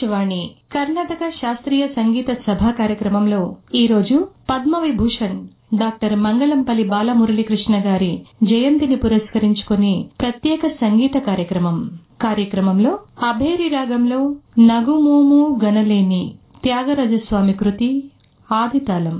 ఆకాశవాణి కర్ణాటక శాస్త్రీయ సంగీత సభా కార్యక్రమంలో ఈరోజు పద్మవిభూషణ్ డాక్టర్ మంగళంపల్లి బాలమురళీకృష్ణ గారి జయంతిని పురస్కరించుకుని ప్రత్యేక సంగీత కార్యక్రమం. కార్యక్రమంలో అభేరి రాగంలో నగుమూము గనలేని త్యాగరాజస్వామి కృతి ఆదితాళం.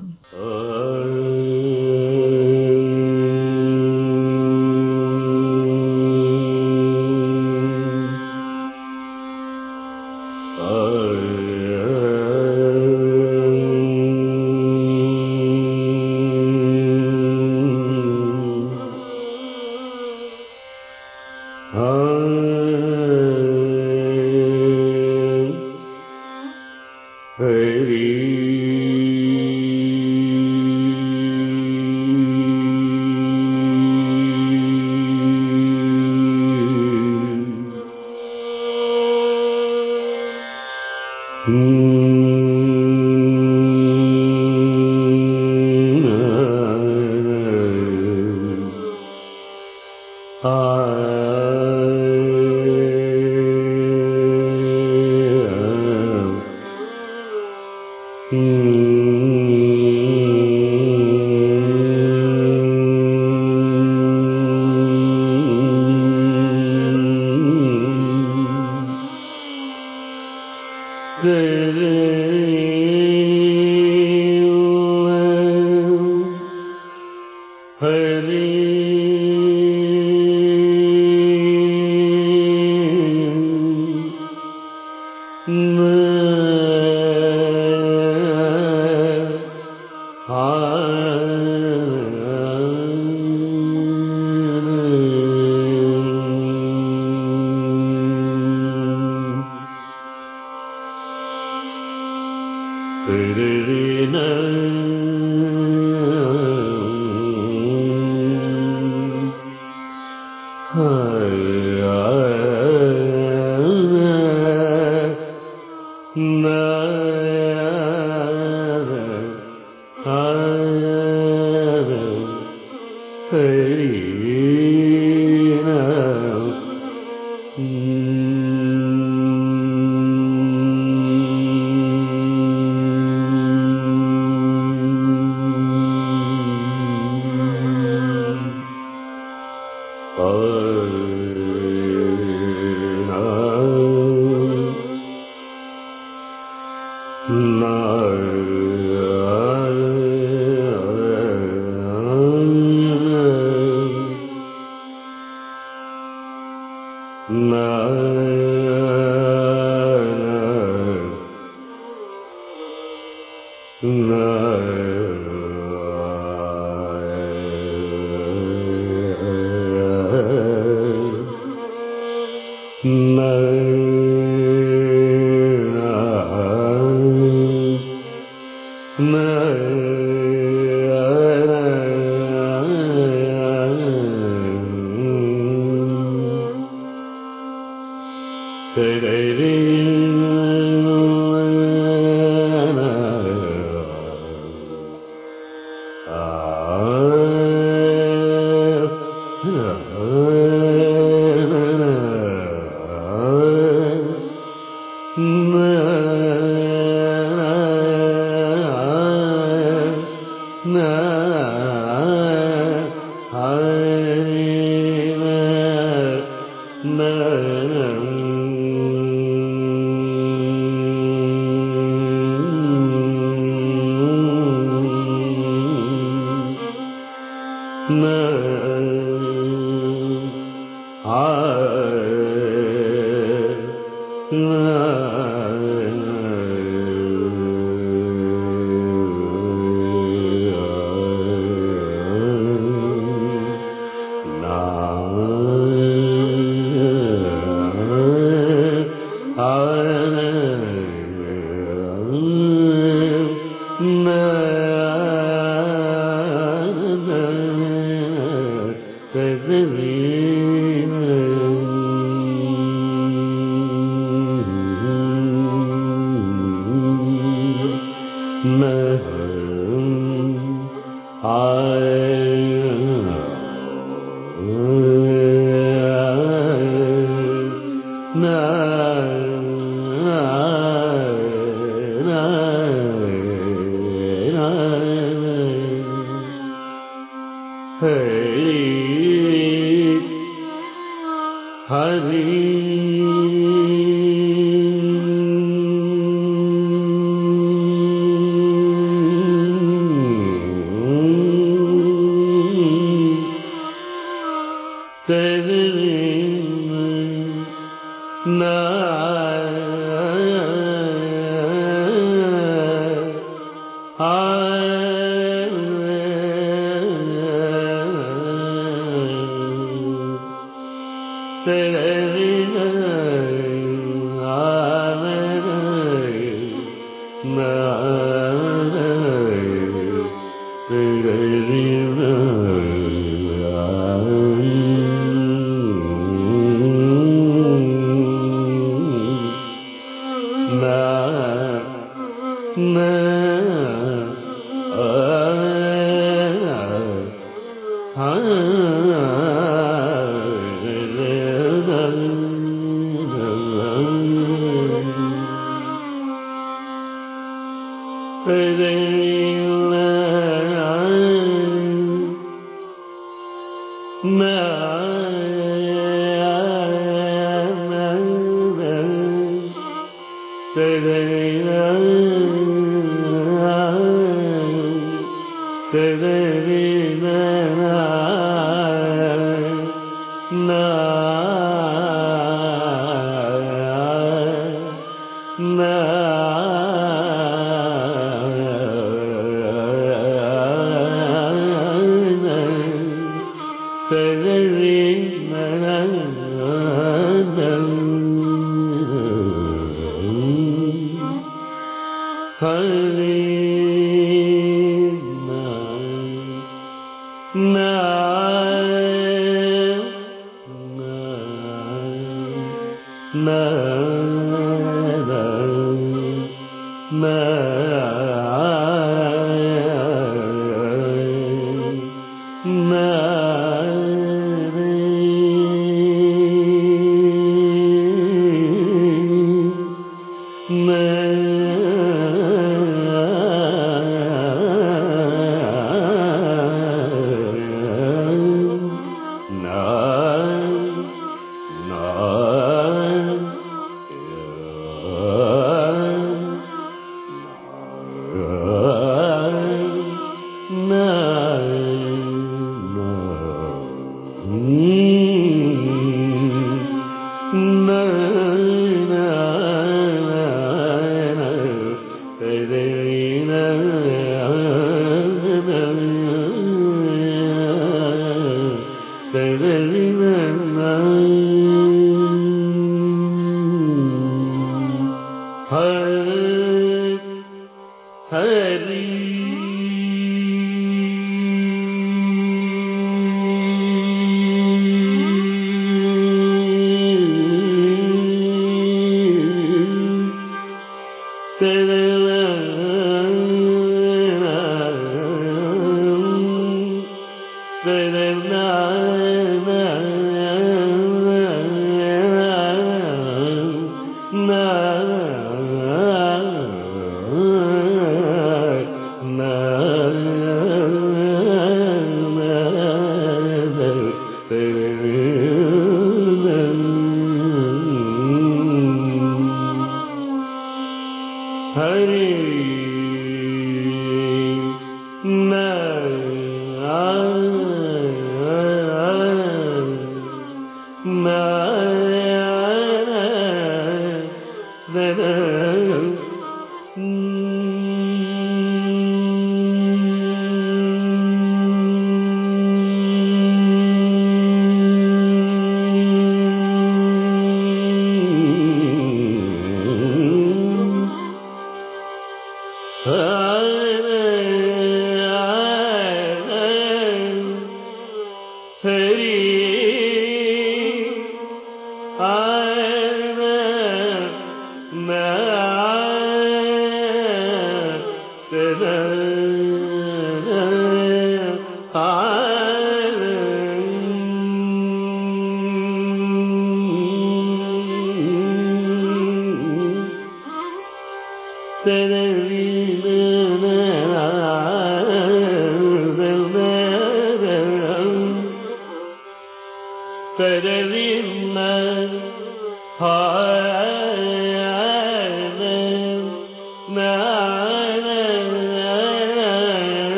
say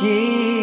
que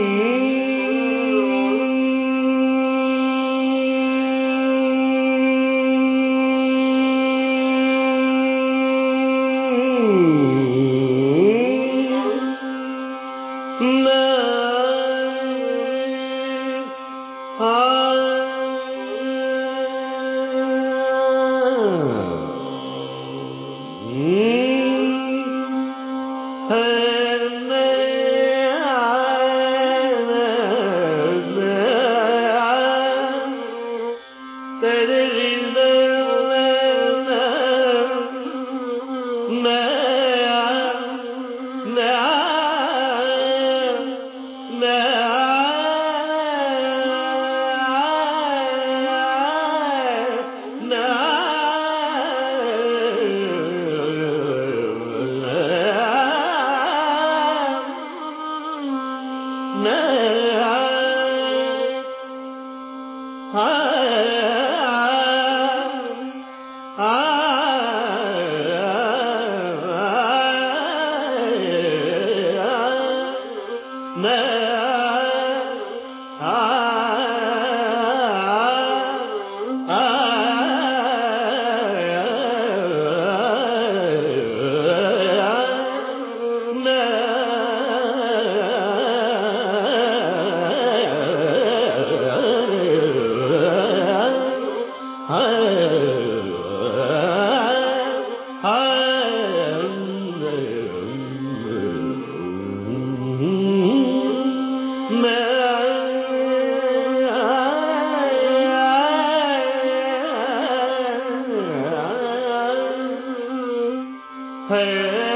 Hey.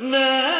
ما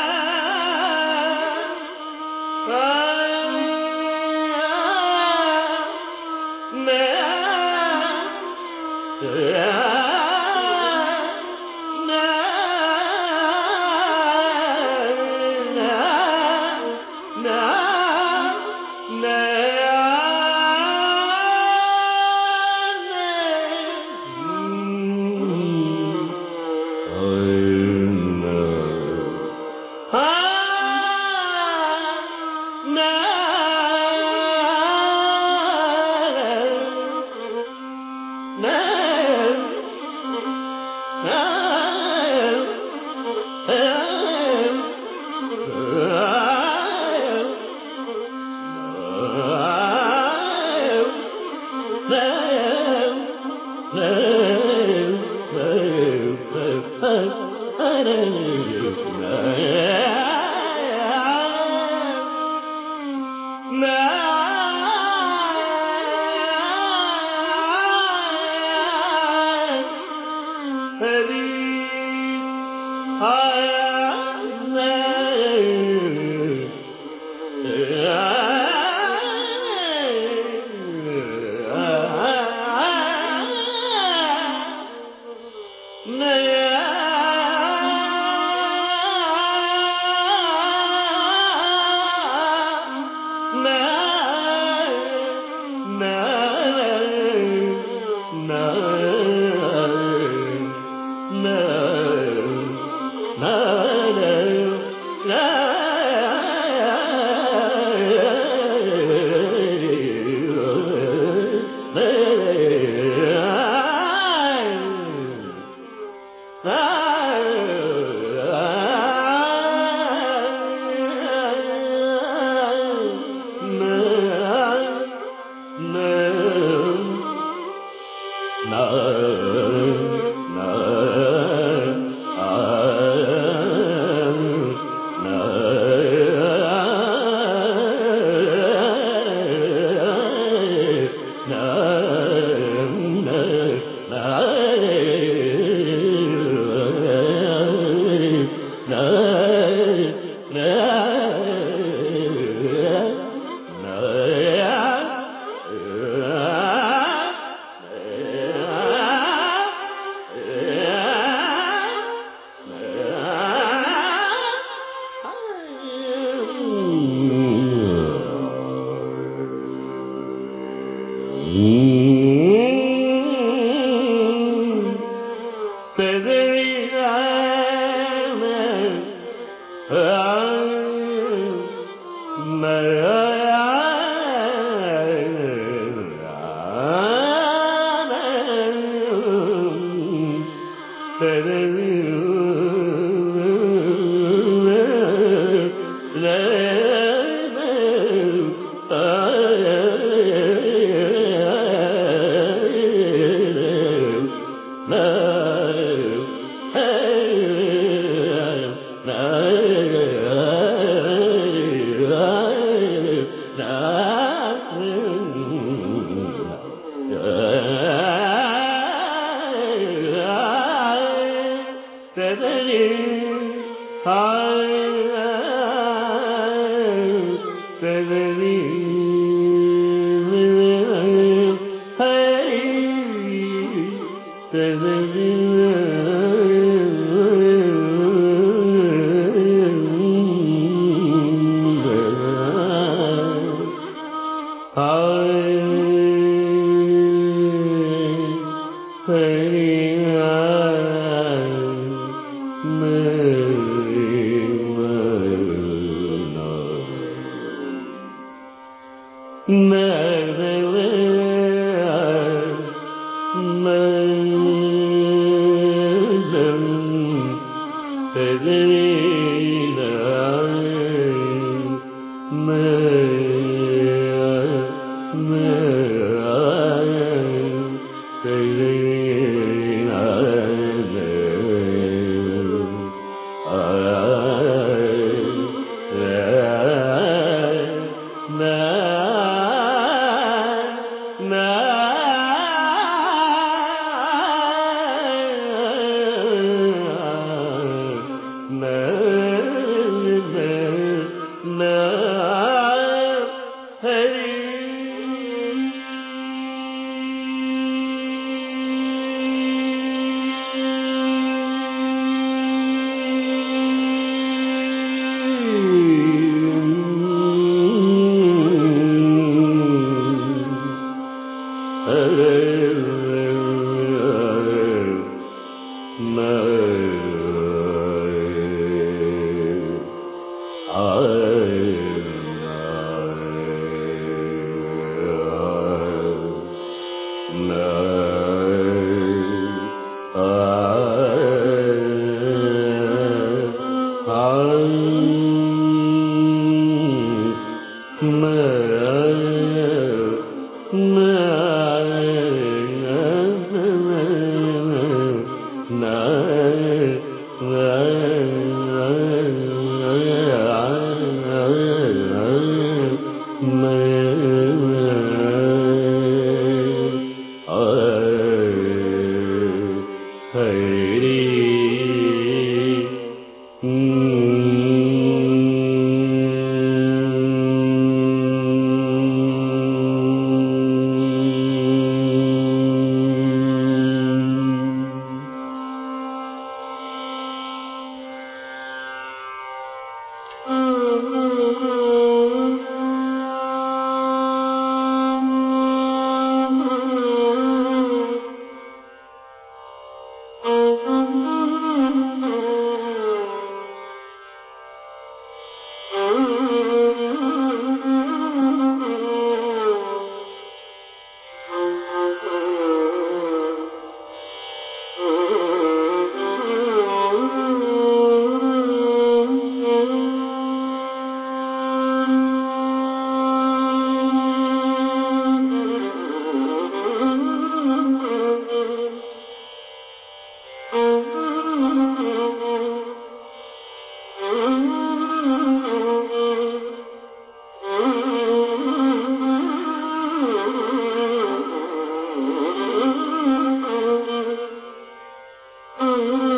Hare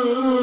you.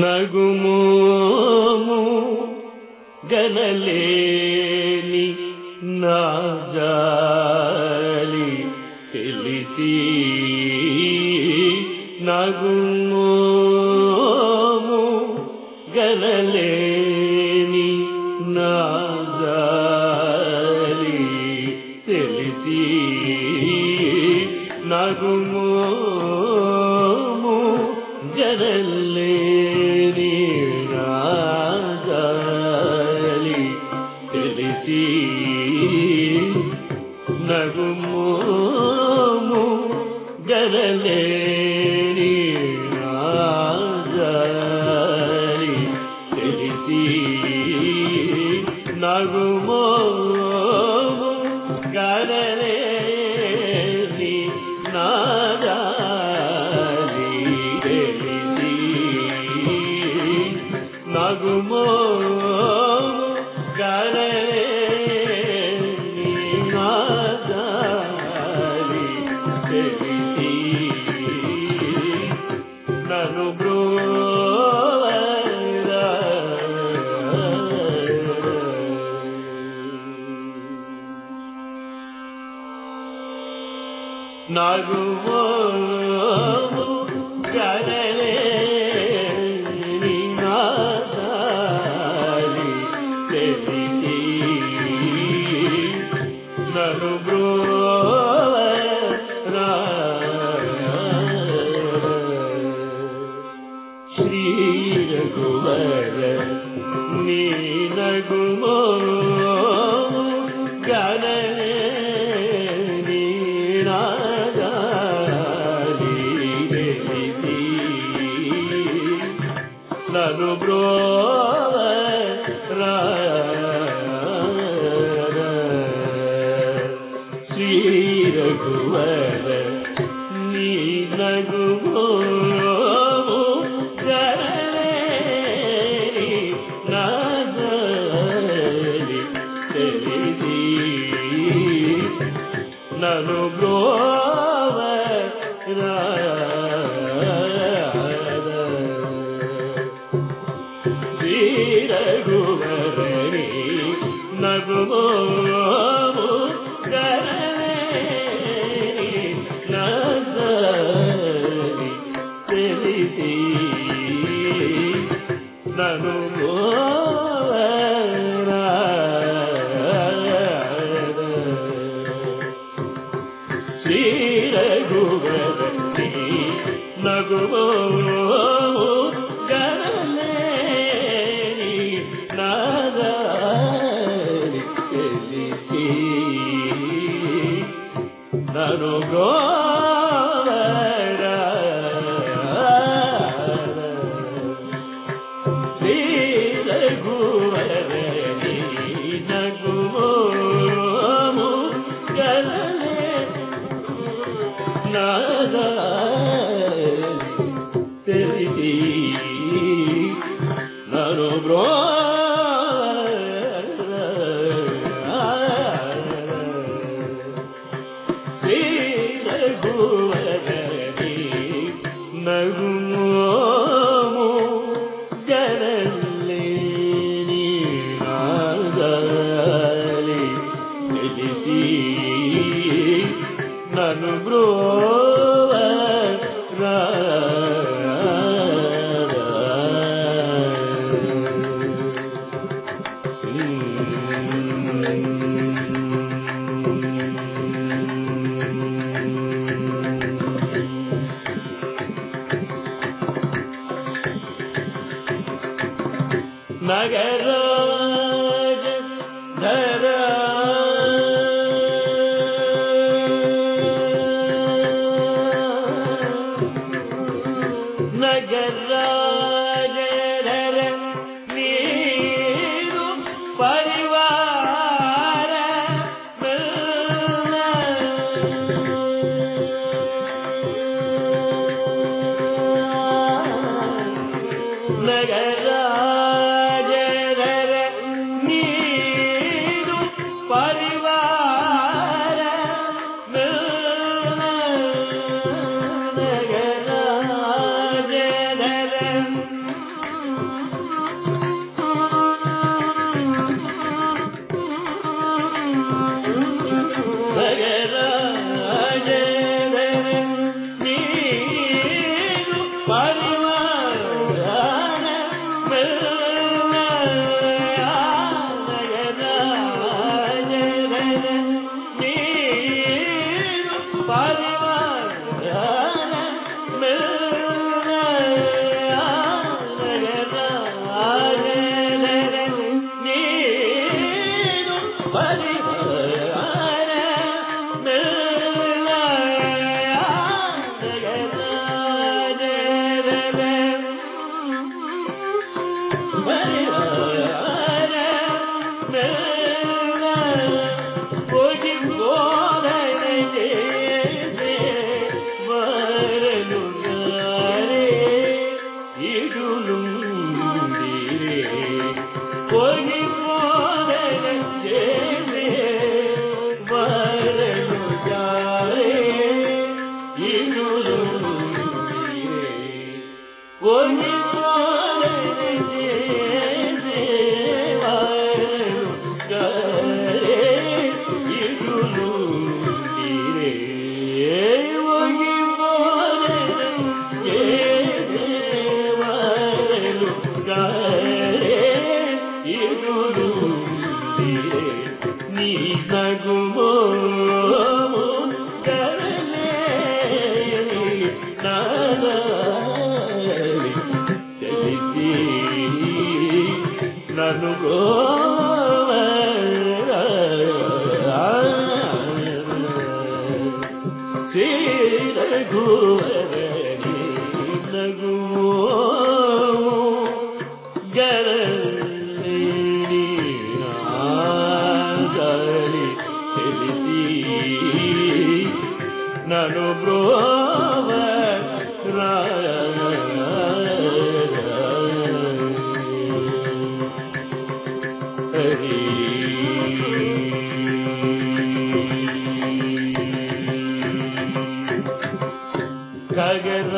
నగుమోము గనలేని నా జాలి తెలిసి నగుము ಕಗರ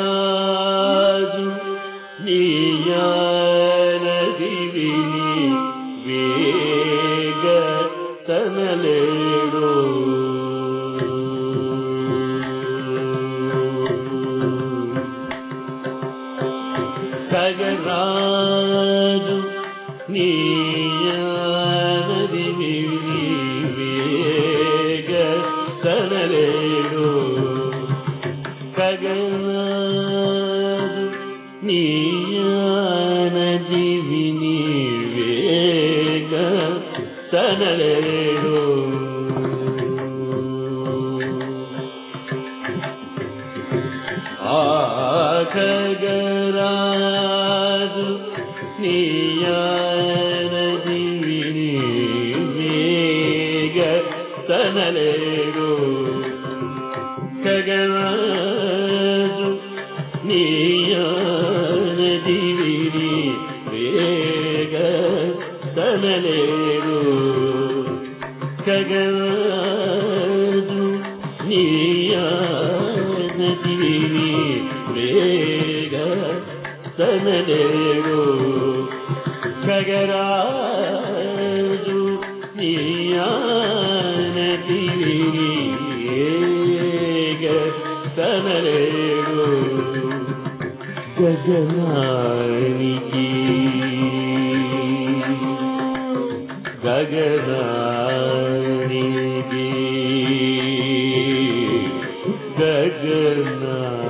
in uh,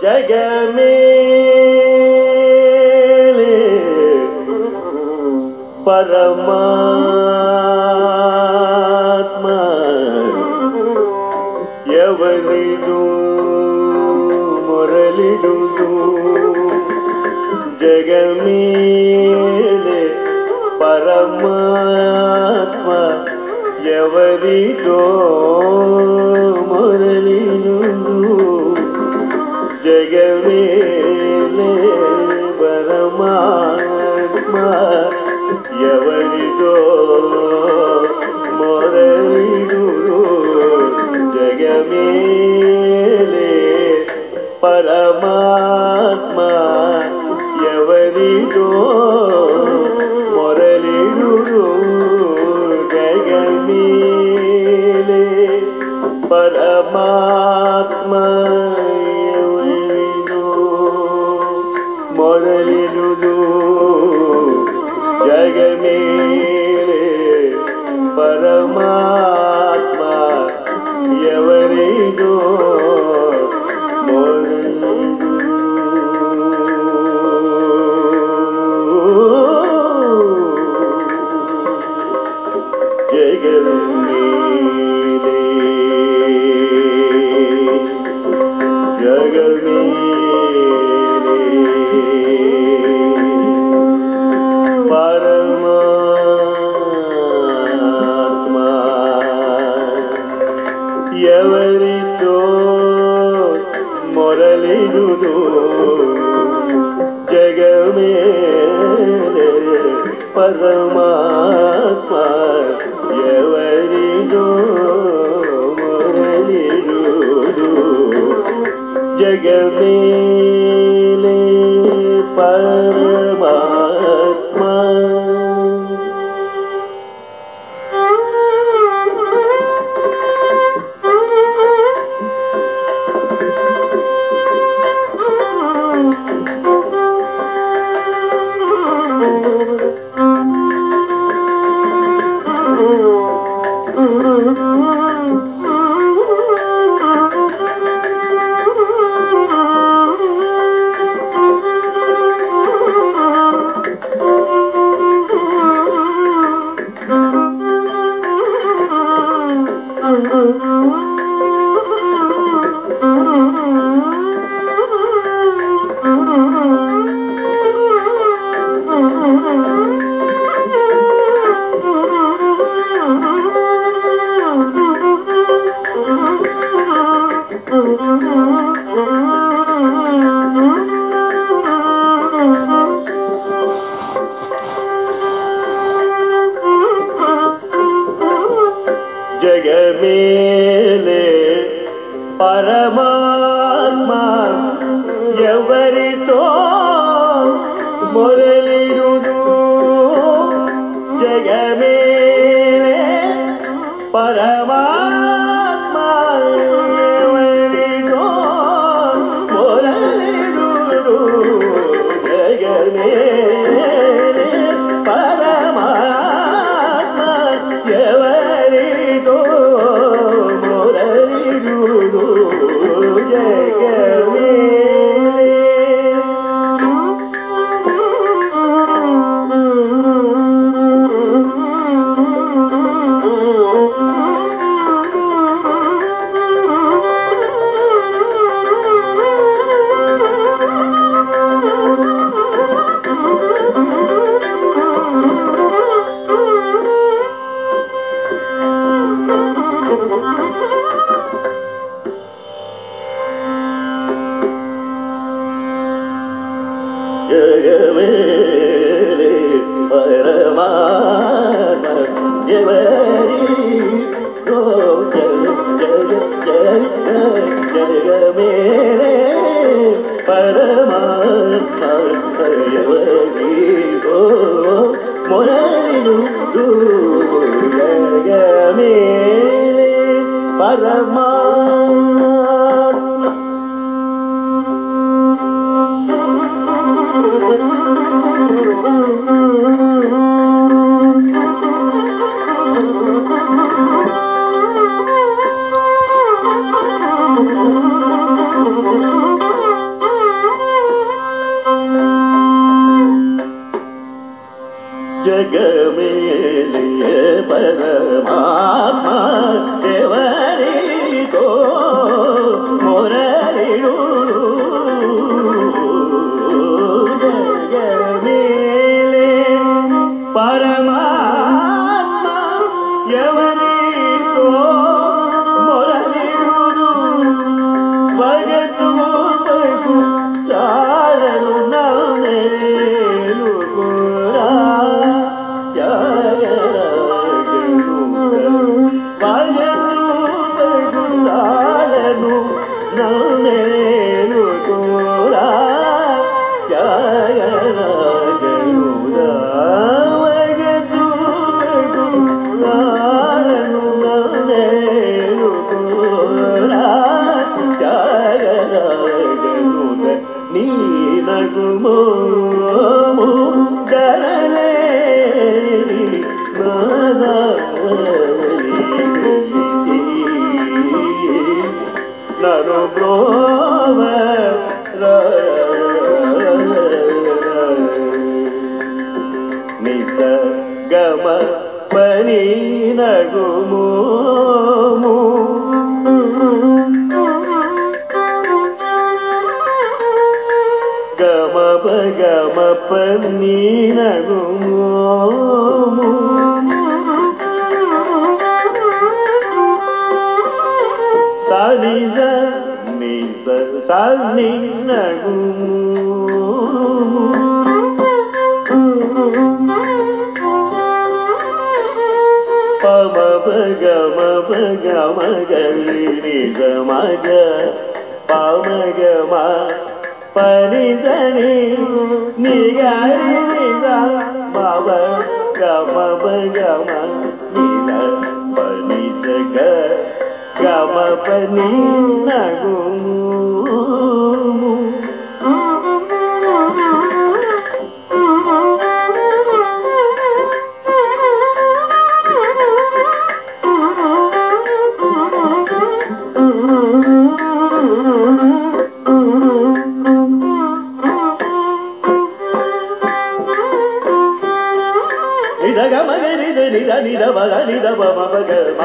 يا جميل పరమాత్మా ఎవరిదు మురళిడు జగమీలే పరమాత్మ ఎవరిదో away పరమాత్మ ఎవరిదో మొరలిదును yeah.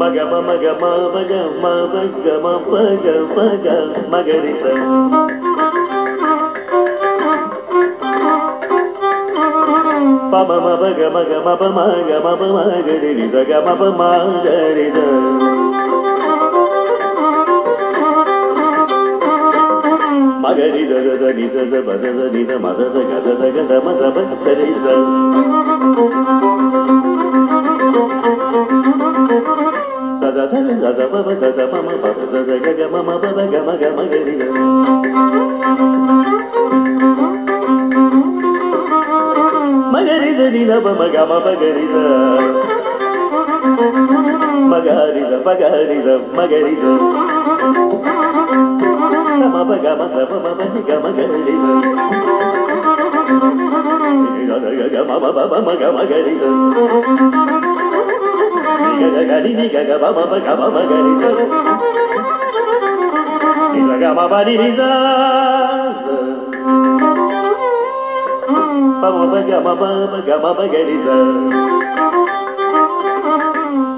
Magama, Magama, Magama, Magama, Magama, Magama, Magama, Magama, Magama, Magama, మగరి దగద నిజగ బదద నిద మదద గదద గద మద భక్తరిద దద దద బబ దద మమ మగరిద మగరిద మగరిద. గమ మమ గమ గమ మమ గమ గరి గమ మమ మమ గమ గరి గరి ని గమ మమ గమ మమ గరి గమ మమ ని ని జా పమ మమ గమ మమ గమ మమ గరి జా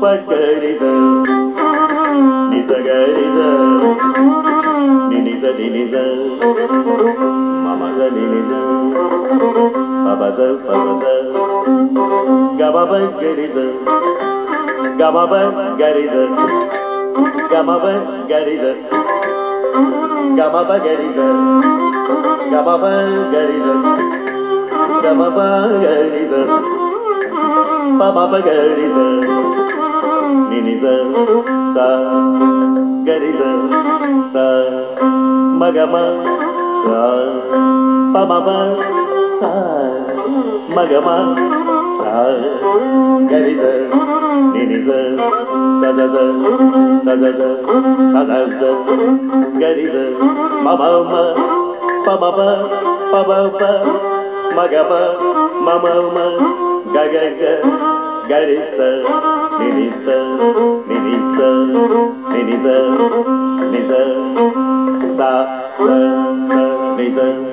పగరి జా ని జా గరి జా zanizel, mama zanizel, baba zel, baba zel, gababa garizel, gababa garizel, gababa garizel, gababa garizel, gababa garizel, gababa garizel, baba garizel, ninizel, sa garizel, sa. magama sa pa ma pa sa magama sa gari da ni ni da da da da da da da da da da gari da ma ma ma magama ma ma ma ga ga ga gari da ta lưng lên. vì tình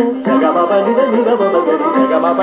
నిద మమ గరిద గమ మ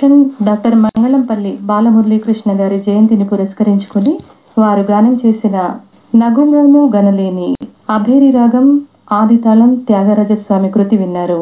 Padma Vibhushan doctor Mangalampalli Balamuralikrishna గారి జయంతిని పురస్కరించుకుని వారు గానం చేసిన నగుమోము గనలేని అభేరి రాగం ఆదితాళం త్యాగరాజస్వామి కృతి విన్నారు.